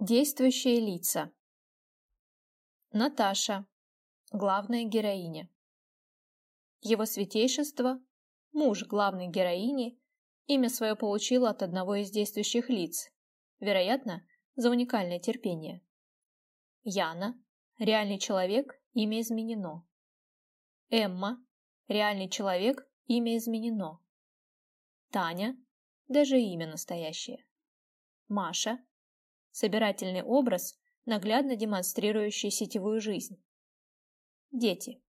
Действующие лица. Наташа. Главная героиня. Его святейшество, муж главной героини, имя свое получил от одного из действующих лиц, вероятно, за уникальное терпение. Яна. Реальный человек, имя изменено. Эмма. Реальный человек, имя изменено. Таня. Даже имя настоящее. Маша собирательный образ, наглядно демонстрирующий сетевую жизнь. Дети.